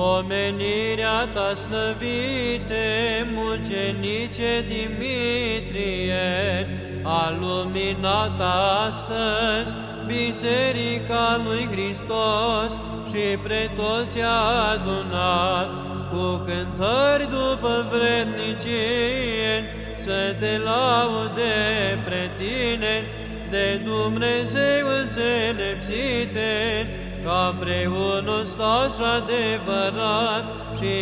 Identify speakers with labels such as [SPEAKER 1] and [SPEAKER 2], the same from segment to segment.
[SPEAKER 1] pomenirea ta slăvite, mucenice Dimitrie, a luminat astăzi Biserica lui Hristos și pre toți adunat, cu cântări după vrednicie, să te laude pre tine, de Dumnezeu înțelepțite, ca împreună stași adevărat și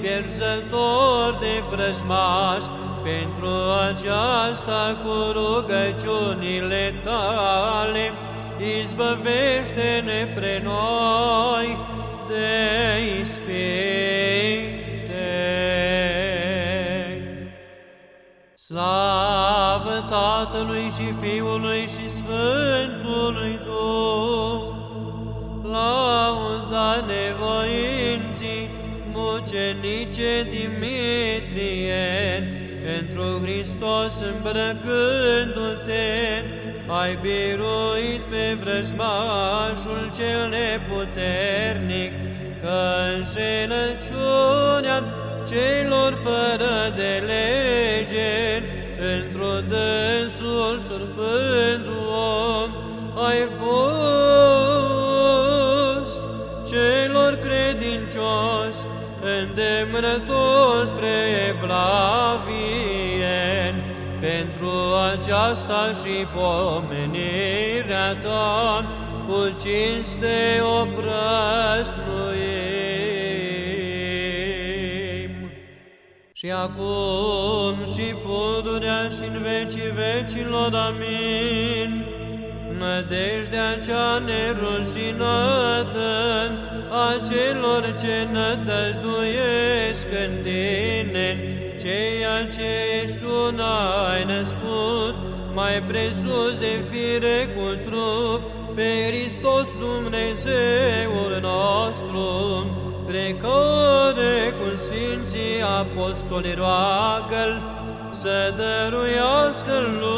[SPEAKER 1] pierzător de vrăjmași, pentru aceasta cu rugăciunile tale, izbăvește-ne pre noi de ispite. Slavă Tatălui și Fiului și Sfântului Duh, lauda nevoinții mucenice Dimitrie, într-o Hristos îmbrăcându-te, ai biruit pe vrăjmașul cel neputernic, că înșelăciunea celor fără de lege, într-o dânsul surpând om, ai fost celor credincioși, îndemnători spre evlavie, pentru aceasta și pomenirea ta, cu cinste o prăsluim. Și acum și pururea și în vecii vecilor, amin. Nădejdea cea nerușinată a celor ce nădăjduiesc în tine, ceea ce ești tu n-ai născut, mai presus de fire cu trup, pe Hristos Dumnezeul nostru, precare cu Sfinții Apostoli roagă să dăruiască lumii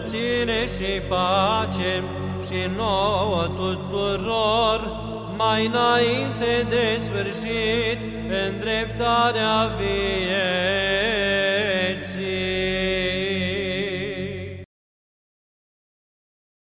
[SPEAKER 1] curățire și pace și nouă tuturor, mai înainte de sfârșit, îndreptarea vieții.